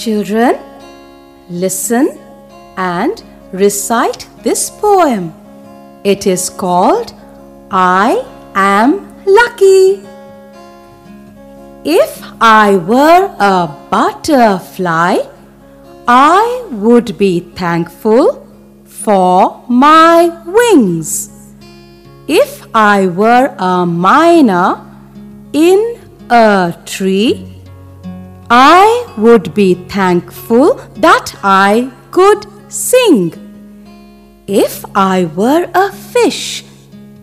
Children, listen and recite this poem. It is called I Am Lucky. If I were a butterfly, I would be thankful for my wings. If I were a myna in a tree, I would be thankful that I could sing. If I were a fish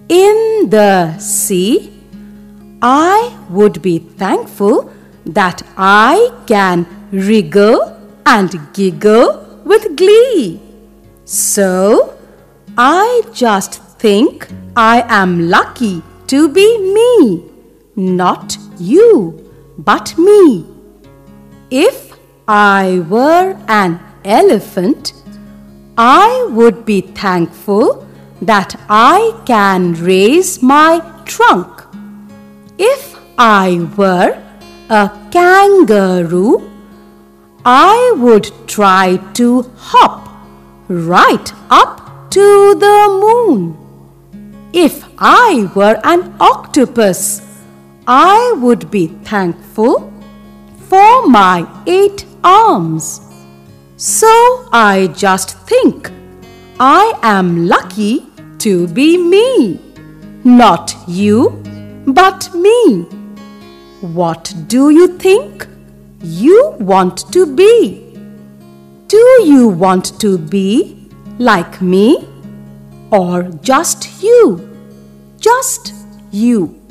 in the sea, I would be thankful that I can wriggle and giggle with glee. So, I just think I am lucky to be me, not you, but me. If I were an elephant, I would be thankful that I can raise my trunk. If I were a kangaroo, I would try to hop right up to the moon. If I were an octopus, I would be thankful for my eight arms. So I just think I am lucky to be me. Not you, but me. What do you think you want to be? Do you want to be like me? Or just you? Just you.